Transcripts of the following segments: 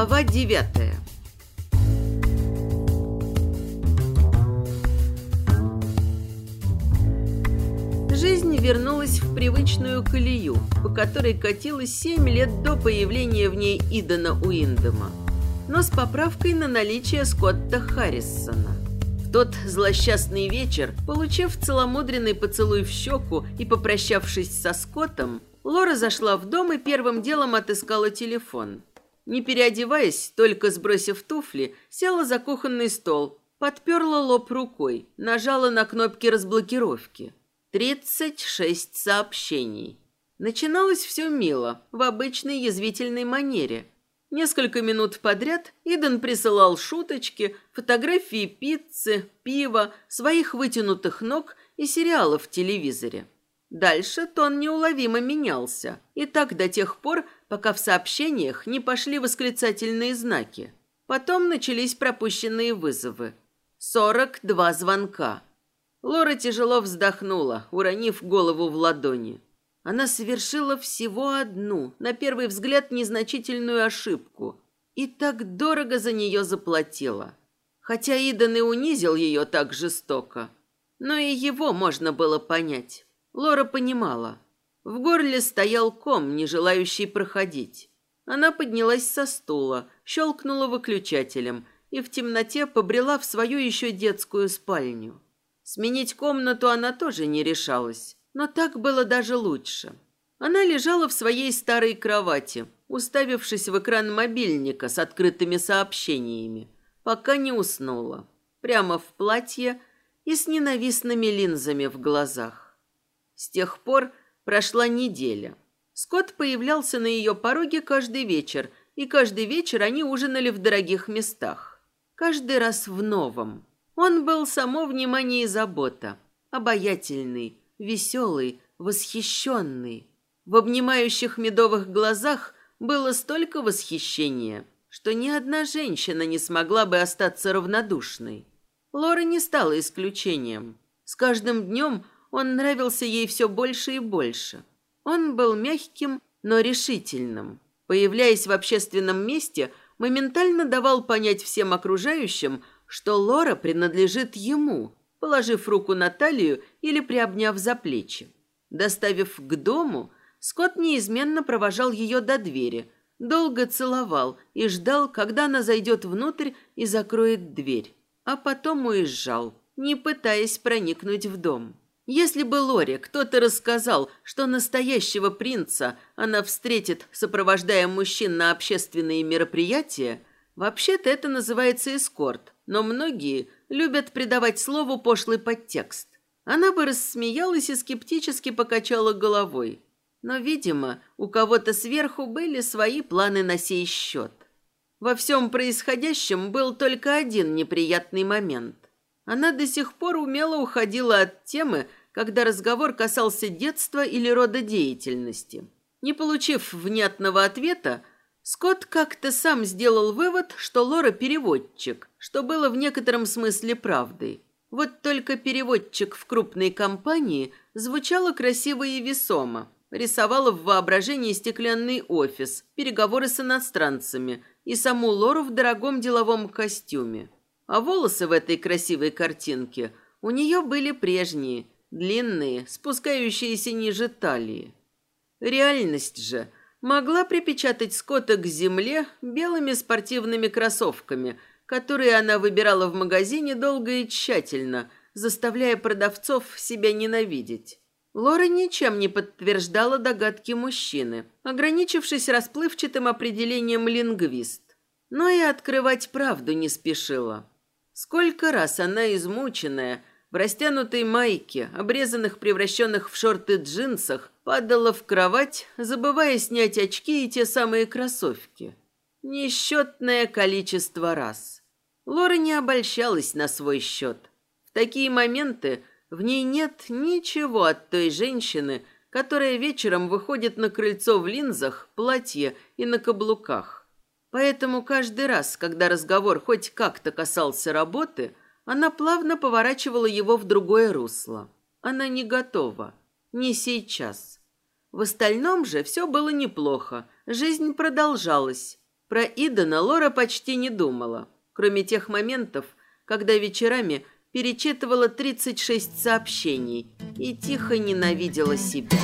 Глава девятая Жизнь вернулась в привычную колею, по которой катилась семь лет до появления в ней Идана Уиндома, но с поправкой на наличие Скотта Харрисона. В тот злосчастный вечер, получив целомудренный поцелуй в щеку и попрощавшись со Скоттом, Лора зашла в дом и первым делом отыскала телефон. Не переодеваясь, только сбросив туфли, села за кухонный стол, подперла лоб рукой, нажала на кнопки разблокировки. Тридцать шесть сообщений. Начиналось все мило, в обычной язвительной манере. Несколько минут подряд Иден присылал шуточки, фотографии пиццы, пива, своих вытянутых ног и сериалов в телевизоре. Дальше тон неуловимо менялся, и так до тех пор, пока в сообщениях не пошли восклицательные знаки. Потом начались пропущенные вызовы. Сорок два звонка. Лора тяжело вздохнула, уронив голову в ладони. Она совершила всего одну, на первый взгляд, незначительную ошибку. И так дорого за нее заплатила. Хотя Идан и унизил ее так жестоко. Но и его можно было понять. Лора понимала. В горле стоял ком, не желающий проходить. Она поднялась со стула, щелкнула выключателем и в темноте побрела в свою еще детскую спальню. Сменить комнату она тоже не решалась, но так было даже лучше. Она лежала в своей старой кровати, уставившись в экран мобильника с открытыми сообщениями, пока не уснула. Прямо в платье и с ненавистными линзами в глазах. С тех пор прошла неделя. Скотт появлялся на ее пороге каждый вечер, и каждый вечер они ужинали в дорогих местах. Каждый раз в новом. Он был само внимание и забота. Обаятельный, веселый, восхищенный. В обнимающих медовых глазах было столько восхищения, что ни одна женщина не смогла бы остаться равнодушной. Лора не стала исключением. С каждым днем он нравился ей все больше и больше. Он был мягким, но решительным. Появляясь в общественном месте, моментально давал понять всем окружающим, что Лора принадлежит ему, положив руку на талию или приобняв за плечи. Доставив к дому, Скотт неизменно провожал ее до двери, долго целовал и ждал, когда она зайдет внутрь и закроет дверь, а потом уезжал, не пытаясь проникнуть в дом. Если бы Лоре кто-то рассказал, что настоящего принца она встретит, сопровождая мужчин на общественные мероприятия, вообще-то это называется эскорт – но многие любят придавать слову пошлый подтекст. Она бы рассмеялась и скептически покачала головой. Но, видимо, у кого-то сверху были свои планы на сей счет. Во всем происходящем был только один неприятный момент. Она до сих пор умело уходила от темы, когда разговор касался детства или рода деятельности. Не получив внятного ответа, Скотт как-то сам сделал вывод, что Лора переводчик, что было в некотором смысле правдой. Вот только переводчик в крупной компании звучало красиво и весомо. Рисовала в воображении стеклянный офис, переговоры с иностранцами и саму Лору в дорогом деловом костюме. А волосы в этой красивой картинке у нее были прежние, длинные, спускающиеся ниже талии. Реальность же – могла припечатать Скотта к земле белыми спортивными кроссовками, которые она выбирала в магазине долго и тщательно, заставляя продавцов себя ненавидеть. Лора ничем не подтверждала догадки мужчины, ограничившись расплывчатым определением лингвист. Но и открывать правду не спешила. Сколько раз она, измученная, в растянутой майке, обрезанных, превращенных в шорты джинсах, падала в кровать, забывая снять очки и те самые кроссовки. Несчетное количество раз. Лора не обольщалась на свой счет. В такие моменты в ней нет ничего от той женщины, которая вечером выходит на крыльцо в линзах, платье и на каблуках. Поэтому каждый раз, когда разговор хоть как-то касался работы, она плавно поворачивала его в другое русло. Она не готова. Не сейчас. В остальном же все было неплохо. Жизнь продолжалась. Про Идана Лора почти не думала, кроме тех моментов, когда вечерами перечитывала 36 сообщений и тихо ненавидела себя.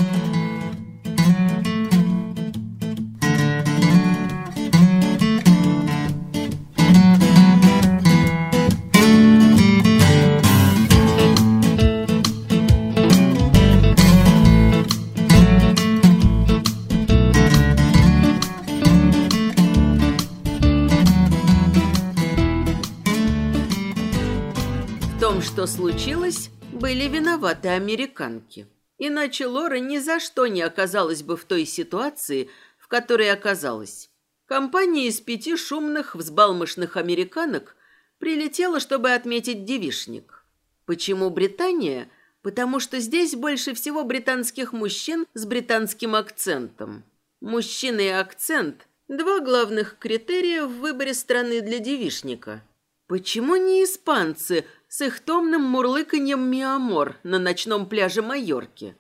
Что случилось, были виноваты американки. Иначе Лора ни за что не оказалась бы в той ситуации, в которой оказалась. Компания из пяти шумных, взбалмошных американок прилетела, чтобы отметить девишник. Почему Британия? Потому что здесь больше всего британских мужчин с британским акцентом. Мужчина и акцент – два главных критерия в выборе страны для девишника. Почему не испанцы с их томным мурлыканьем mi amor на ночном пляже Майорки?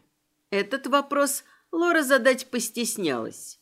Этот вопрос Лора задать постеснялась.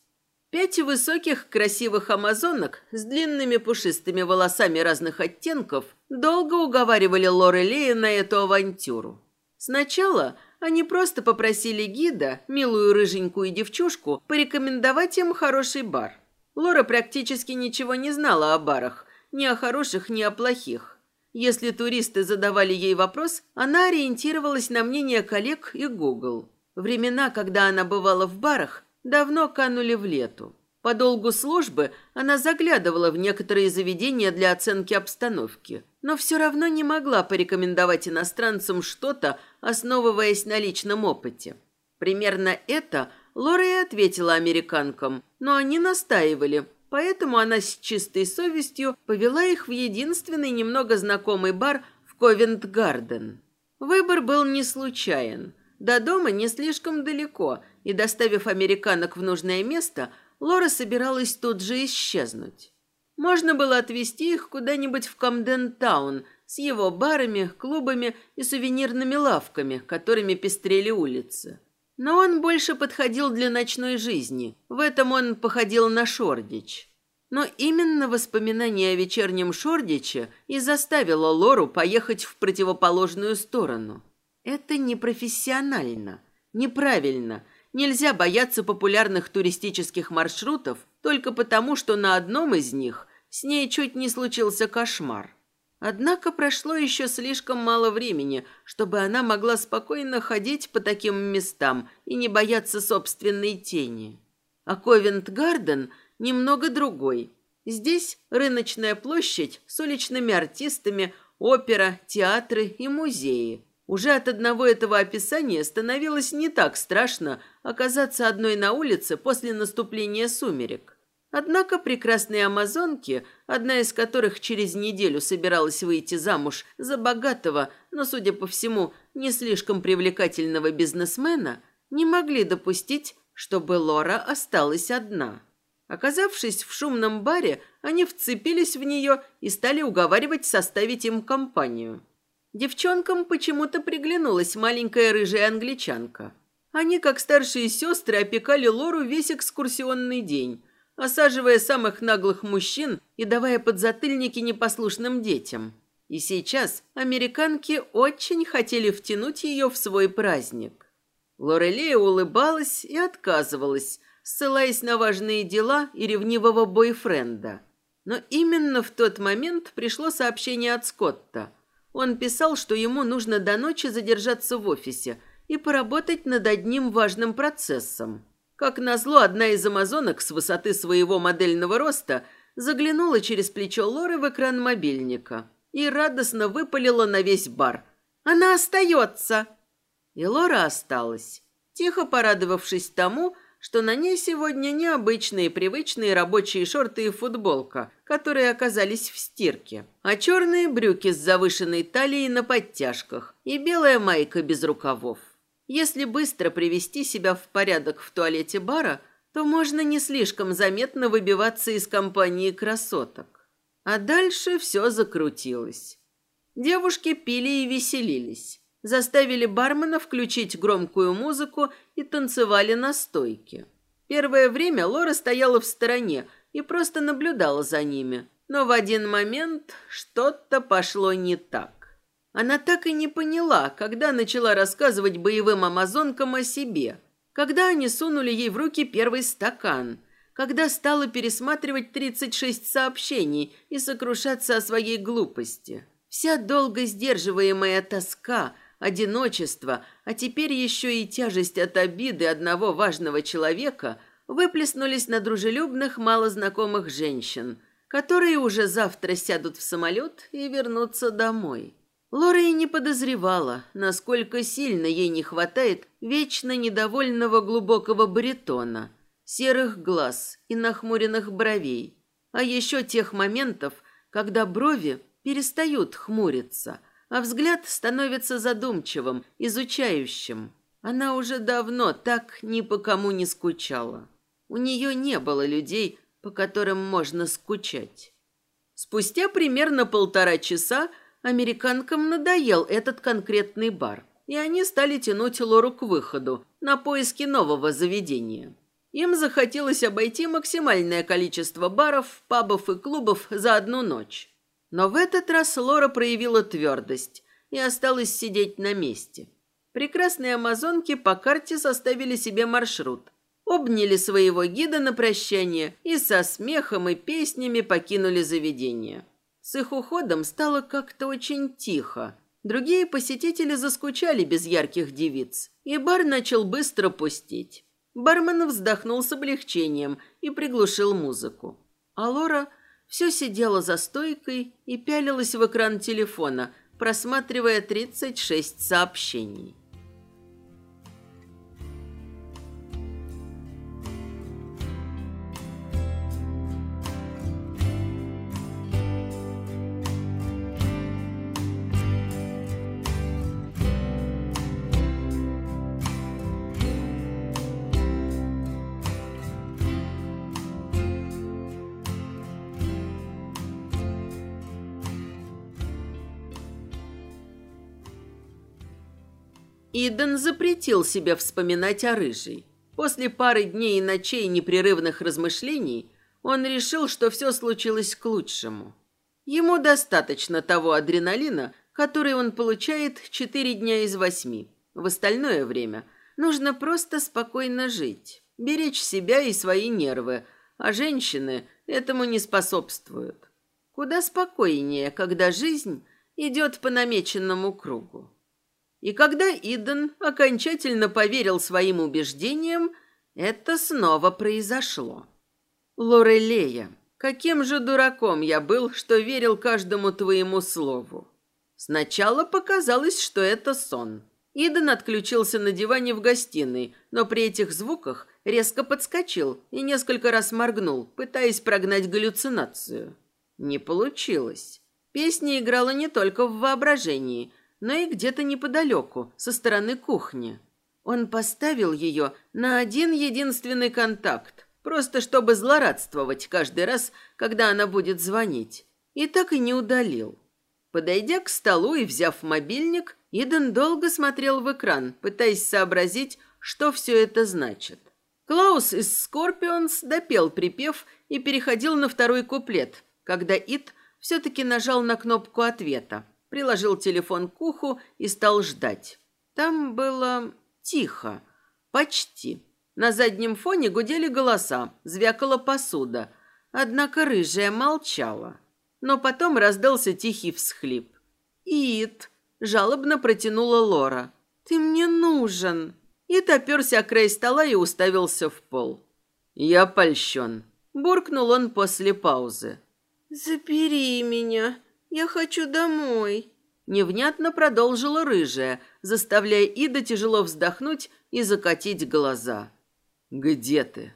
Пять высоких красивых амазонок с длинными пушистыми волосами разных оттенков долго уговаривали Лоры Лея на эту авантюру. Сначала они просто попросили гида, милую рыженькую девчушку, порекомендовать им хороший бар. Лора практически ничего не знала о барах, ни о хороших, ни о плохих. Если туристы задавали ей вопрос, она ориентировалась на мнение коллег и Google. Времена, когда она бывала в барах, давно канули в лету. По долгу службы она заглядывала в некоторые заведения для оценки обстановки, но все равно не могла порекомендовать иностранцам что-то, основываясь на личном опыте. Примерно это Лора и ответила американкам, но они настаивали, Поэтому она с чистой совестью повела их в единственный немного знакомый бар в Ковент-Гарден. Выбор был не случайен. До дома не слишком далеко, и, доставив американок в нужное место, Лора собиралась тут же исчезнуть. Можно было отвезти их куда-нибудь в Камден-таун с его барами, клубами и сувенирными лавками, которыми пестрели улицы. Но он больше подходил для ночной жизни. В этом он походил на Шордич. Но именно воспоминание о вечернем Шордиче и заставило Лору поехать в противоположную сторону. Это непрофессионально, неправильно. Нельзя бояться популярных туристических маршрутов только потому, что на одном из них с ней чуть не случился кошмар. Однако прошло еще слишком мало времени, чтобы она могла спокойно ходить по таким местам и не бояться собственной тени. А Ковент-Гарден немного другой. Здесь рыночная площадь с уличными артистами, опера, театры и музеи. Уже от одного этого описания становилось не так страшно оказаться одной на улице после наступления сумерек. Однако прекрасные амазонки, одна из которых через неделю собиралась выйти замуж за богатого, но, судя по всему, не слишком привлекательного бизнесмена, не могли допустить, чтобы Лора осталась одна. Оказавшись в шумном баре, они вцепились в нее и стали уговаривать составить им компанию. Девчонкам почему-то приглянулась маленькая рыжая англичанка. Они, как старшие сестры, опекали Лору весь экскурсионный день – осаживая самых наглых мужчин и давая подзатыльники непослушным детям. И сейчас американки очень хотели втянуть ее в свой праздник. Лорелея улыбалась и отказывалась, ссылаясь на важные дела и ревнивого бойфренда. Но именно в тот момент пришло сообщение от Скотта. Он писал, что ему нужно до ночи задержаться в офисе и поработать над одним важным процессом. Как назло, одна из амазонок с высоты своего модельного роста заглянула через плечо Лоры в экран мобильника и радостно выпалила на весь бар. «Она остается!» И Лора осталась, тихо порадовавшись тому, что на ней сегодня необычные привычные рабочие шорты и футболка, которые оказались в стирке, а черные брюки с завышенной талией на подтяжках и белая майка без рукавов. Если быстро привести себя в порядок в туалете бара, то можно не слишком заметно выбиваться из компании красоток. А дальше все закрутилось. Девушки пили и веселились. Заставили бармена включить громкую музыку и танцевали на стойке. Первое время Лора стояла в стороне и просто наблюдала за ними. Но в один момент что-то пошло не так. Она так и не поняла, когда начала рассказывать боевым амазонкам о себе, когда они сунули ей в руки первый стакан, когда стала пересматривать 36 сообщений и сокрушаться о своей глупости. Вся долго сдерживаемая тоска, одиночество, а теперь еще и тяжесть от обиды одного важного человека выплеснулись на дружелюбных, малознакомых женщин, которые уже завтра сядут в самолет и вернутся домой. Лора и не подозревала, насколько сильно ей не хватает вечно недовольного глубокого баритона, серых глаз и нахмуренных бровей, а еще тех моментов, когда брови перестают хмуриться, а взгляд становится задумчивым, изучающим. Она уже давно так ни по кому не скучала. У нее не было людей, по которым можно скучать. Спустя примерно полтора часа американкам надоел этот конкретный бар, и они стали тянуть Лору к выходу на поиски нового заведения. Им захотелось обойти максимальное количество баров, пабов и клубов за одну ночь. Но в этот раз Лора проявила твердость и осталась сидеть на месте. Прекрасные амазонки по карте составили себе маршрут, обняли своего гида на прощание и со смехом и песнями покинули заведение. С их уходом стало как-то очень тихо. Другие посетители заскучали без ярких девиц, и бар начал быстро пустеть. Бармен вздохнул с облегчением и приглушил музыку. А Лора все сидела за стойкой и пялилась в экран телефона, просматривая 36 сообщений. Иден запретил себе вспоминать о рыжей. После пары дней и ночей непрерывных размышлений он решил, что все случилось к лучшему. Ему достаточно того адреналина, который он получает четыре дня из восьми. В остальное время нужно просто спокойно жить, беречь себя и свои нервы, а женщины этому не способствуют. Куда спокойнее, когда жизнь идет по намеченному кругу. И когда Иден окончательно поверил своим убеждениям, это снова произошло. Лорелея, каким же дураком я был, что верил каждому твоему слову. Сначала показалось, что это сон. Иден отключился на диване в гостиной, но при этих звуках резко подскочил и несколько раз моргнул, пытаясь прогнать галлюцинацию. Не получилось. Песня играла не только в воображении – но и где-то неподалеку, со стороны кухни. Он поставил ее на один единственный контакт, просто чтобы злорадствовать каждый раз, когда она будет звонить. И так и не удалил. Подойдя к столу и взяв мобильник, Иден долго смотрел в экран, пытаясь сообразить, что все это значит. Клаус из Скорпионс допел припев и переходил на второй куплет, когда Ид все-таки нажал на кнопку ответа приложил телефон к уху и стал ждать. Там было тихо, почти. На заднем фоне гудели голоса, звякала посуда. Однако рыжая молчала. Но потом раздался тихий всхлип. «Ит!» – жалобно протянула Лора. «Ты мне нужен!» Ит оперся о край стола и уставился в пол. «Я польщен», – буркнул он после паузы. «Забери меня!» «Я хочу домой», — невнятно продолжила рыжая, заставляя Ида тяжело вздохнуть и закатить глаза. «Где ты?»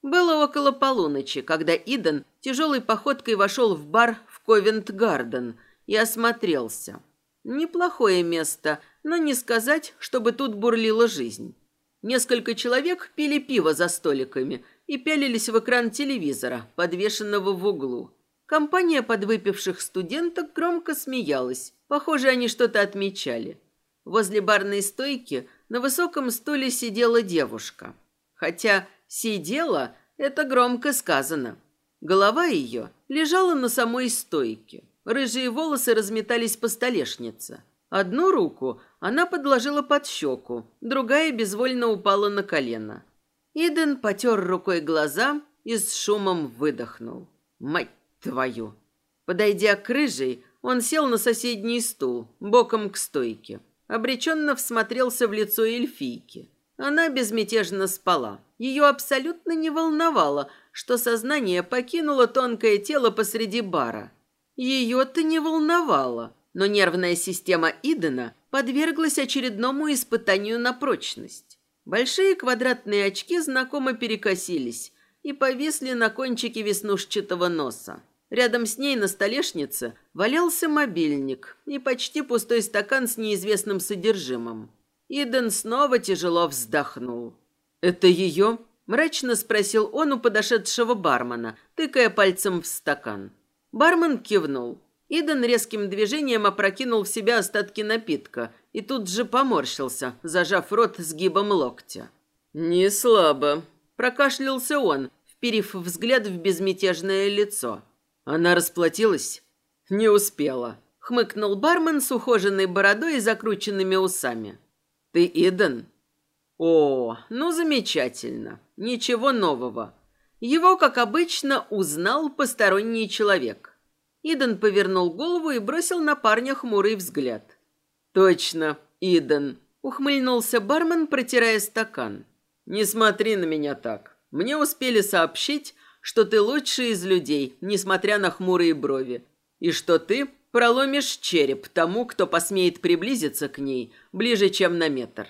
Было около полуночи, когда Иден тяжелой походкой вошел в бар в Ковент-Гарден и осмотрелся. Неплохое место, но не сказать, чтобы тут бурлила жизнь. Несколько человек пили пиво за столиками и пялились в экран телевизора, подвешенного в углу. Компания подвыпивших студенток громко смеялась. Похоже, они что-то отмечали. Возле барной стойки на высоком стуле сидела девушка. Хотя «сидела» — это громко сказано. Голова ее лежала на самой стойке. Рыжие волосы разметались по столешнице. Одну руку она подложила под щеку, другая безвольно упала на колено. Иден потер рукой глаза и с шумом выдохнул. «Мать твою!» Подойдя к рыжей, он сел на соседний стул, боком к стойке. Обреченно всмотрелся в лицо эльфийки. Она безмятежно спала. Ее абсолютно не волновало, что сознание покинуло тонкое тело посреди бара. Ее-то не волновало, но нервная система Идена подверглась очередному испытанию на прочность. Большие квадратные очки знакомо перекосились и повисли на кончике веснушчатого носа. Рядом с ней на столешнице валялся мобильник и почти пустой стакан с неизвестным содержимым. Иден снова тяжело вздохнул. «Это ее?» – мрачно спросил он у подошедшего бармена, тыкая пальцем в стакан. Бармен кивнул. Иден резким движением опрокинул в себя остатки напитка и тут же поморщился, зажав рот сгибом локтя. «Не слабо», – прокашлялся он, вперив взгляд в безмятежное лицо. Она расплатилась? Не успела. Хмыкнул бармен с ухоженной бородой и закрученными усами. Ты Иден? О, ну замечательно. Ничего нового. Его, как обычно, узнал посторонний человек. Иден повернул голову и бросил на парня хмурый взгляд. Точно, Иден. Ухмыльнулся бармен, протирая стакан. Не смотри на меня так. Мне успели сообщить, что ты лучший из людей, несмотря на хмурые брови, и что ты проломишь череп тому, кто посмеет приблизиться к ней ближе, чем на метр».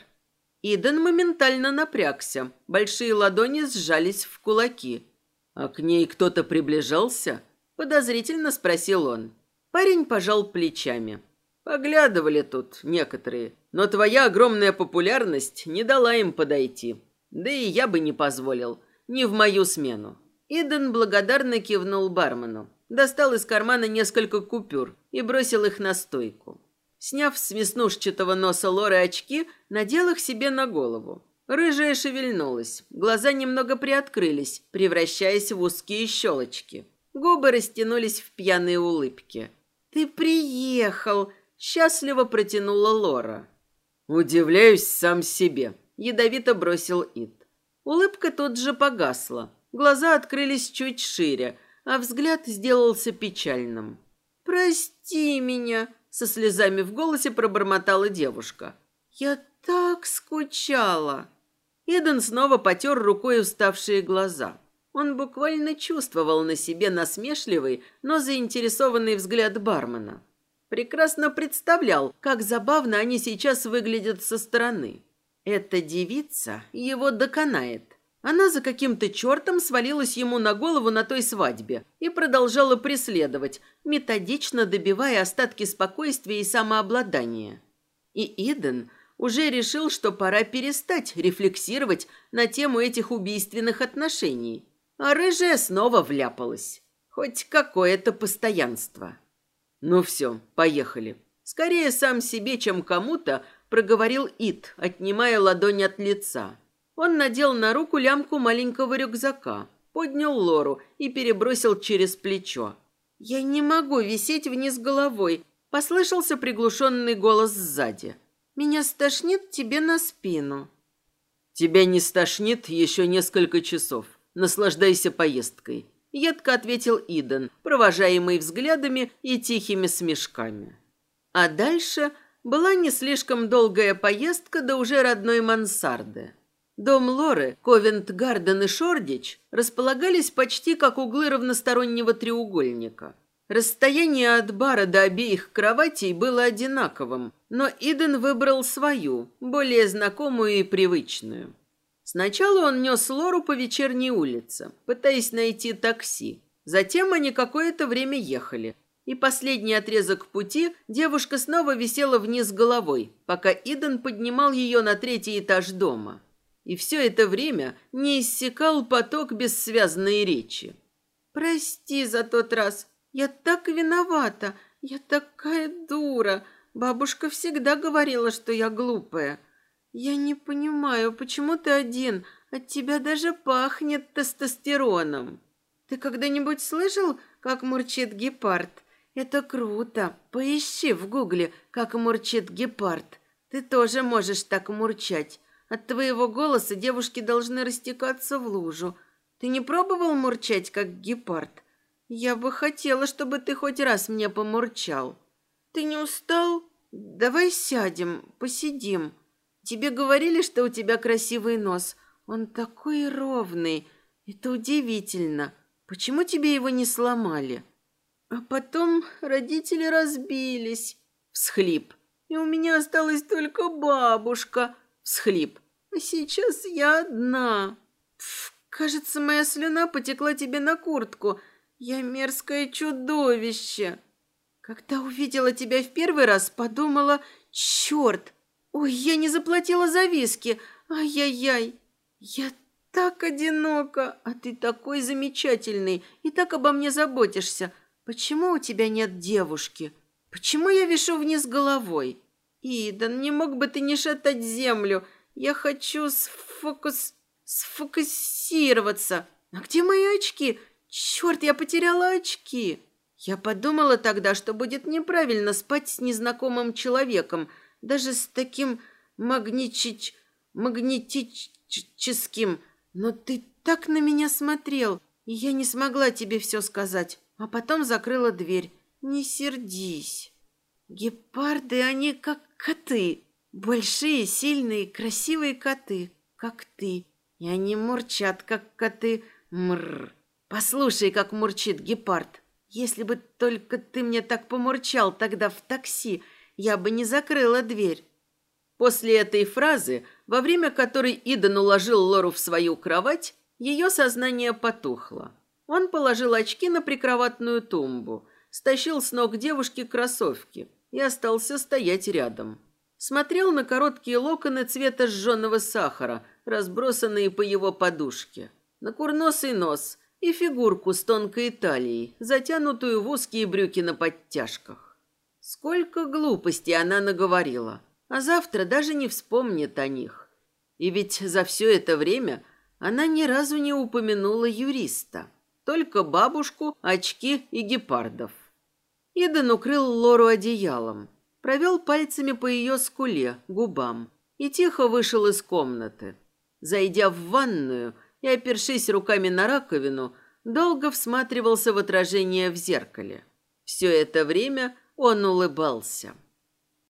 Иден моментально напрягся. Большие ладони сжались в кулаки. «А к ней кто-то приближался?» – подозрительно спросил он. Парень пожал плечами. «Поглядывали тут некоторые, но твоя огромная популярность не дала им подойти. Да и я бы не позволил, не в мою смену. Иден благодарно кивнул бармену, достал из кармана несколько купюр и бросил их на стойку. Сняв с веснушчатого носа Лоры очки, надел их себе на голову. Рыжая шевельнулась, глаза немного приоткрылись, превращаясь в узкие щелочки. Губы растянулись в пьяные улыбки. «Ты приехал!» – счастливо протянула Лора. «Удивляюсь сам себе», – ядовито бросил Ид. Улыбка тут же погасла. Глаза открылись чуть шире, а взгляд сделался печальным. «Прости меня», — со слезами в голосе пробормотала девушка. «Я так скучала». Эден снова потер рукой уставшие глаза. Он буквально чувствовал на себе насмешливый, но заинтересованный взгляд бармена. Прекрасно представлял, как забавно они сейчас выглядят со стороны. Эта девица его доконает. Она за каким-то чертом свалилась ему на голову на той свадьбе и продолжала преследовать, методично добивая остатки спокойствия и самообладания. И Иден уже решил, что пора перестать рефлексировать на тему этих убийственных отношений. А рыжая снова вляпалась. Хоть какое-то постоянство. Ну все, поехали. Скорее сам себе, чем кому-то, проговорил Ид, отнимая ладонь от лица. Он надел на руку лямку маленького рюкзака, поднял Лору и перебросил через плечо. «Я не могу висеть вниз головой», — послышался приглушенный голос сзади. «Меня стошнит тебе на спину». «Тебя не стошнит еще несколько часов. Наслаждайся поездкой», — едко ответил Иден, провожаемый взглядами и тихими смешками. А дальше была не слишком долгая поездка до уже родной мансарды. Дом Лоры, Ковент-Гарден и Шордич располагались почти как углы равностороннего треугольника. Расстояние от бара до обеих кроватей было одинаковым, но Иден выбрал свою, более знакомую и привычную. Сначала он нес Лору по вечерней улице, пытаясь найти такси. Затем они какое-то время ехали, и последний отрезок пути девушка снова висела вниз головой, пока Иден поднимал ее на третий этаж дома и все это время не иссякал поток бессвязной речи. «Прости за тот раз. Я так виновата. Я такая дура. Бабушка всегда говорила, что я глупая. Я не понимаю, почему ты один? От тебя даже пахнет тестостероном». Ты когда-нибудь слышал, как мурчит гепард? Это круто. Поищи в гугле, как мурчит гепард. Ты тоже можешь так мурчать. От твоего голоса девушки должны растекаться в лужу. Ты не пробовал мурчать, как гепард? Я бы хотела, чтобы ты хоть раз мне помурчал. Ты не устал? Давай сядем, посидим. Тебе говорили, что у тебя красивый нос. Он такой ровный. Это удивительно. Почему тебе его не сломали? А потом родители разбились. Всхлип. И у меня осталась только бабушка. Всхлип. Сейчас я одна. Пф, кажется, моя слюна потекла тебе на куртку. Я мерзкое чудовище. Когда увидела тебя в первый раз, подумала, черт, ой, я не заплатила за виски, ай-яй-яй. Я так одинока, а ты такой замечательный и так обо мне заботишься. Почему у тебя нет девушки? Почему я вишу вниз головой? Идан, не мог бы ты не шатать землю? Я хочу сфокус... сфокусироваться. А где мои очки? Черт, я потеряла очки. Я подумала тогда, что будет неправильно спать с незнакомым человеком, даже с таким магничич... магнетическим. Но ты так на меня смотрел, и я не смогла тебе все сказать, а потом закрыла дверь. Не сердись. Гепарды, они как коты. Большие, сильные, красивые коты, как ты. И они мурчат, как коты. Мрр. Послушай, как мурчит гепард. Если бы только ты мне так помурчал тогда в такси, я бы не закрыла дверь. После этой фразы, во время которой Идан уложил Лору в свою кровать, ее сознание потухло. Он положил очки на прикроватную тумбу, стащил с ног девушки кроссовки и остался стоять рядом. Смотрел на короткие локоны цвета сжженного сахара, разбросанные по его подушке, на курносый нос – и фигурку с тонкой талией, затянутую в узкие брюки на подтяжках. Сколько глупостей она наговорила, а завтра даже не вспомнит о них. И ведь за все это время она ни разу не упомянула юриста, только бабушку, очки и гепардов. Иден укрыл Лору одеялом, провел пальцами по ее скуле, губам и тихо вышел из комнаты. Зайдя в ванную, и, опершись руками на раковину, долго всматривался в отражение в зеркале. Все это время он улыбался.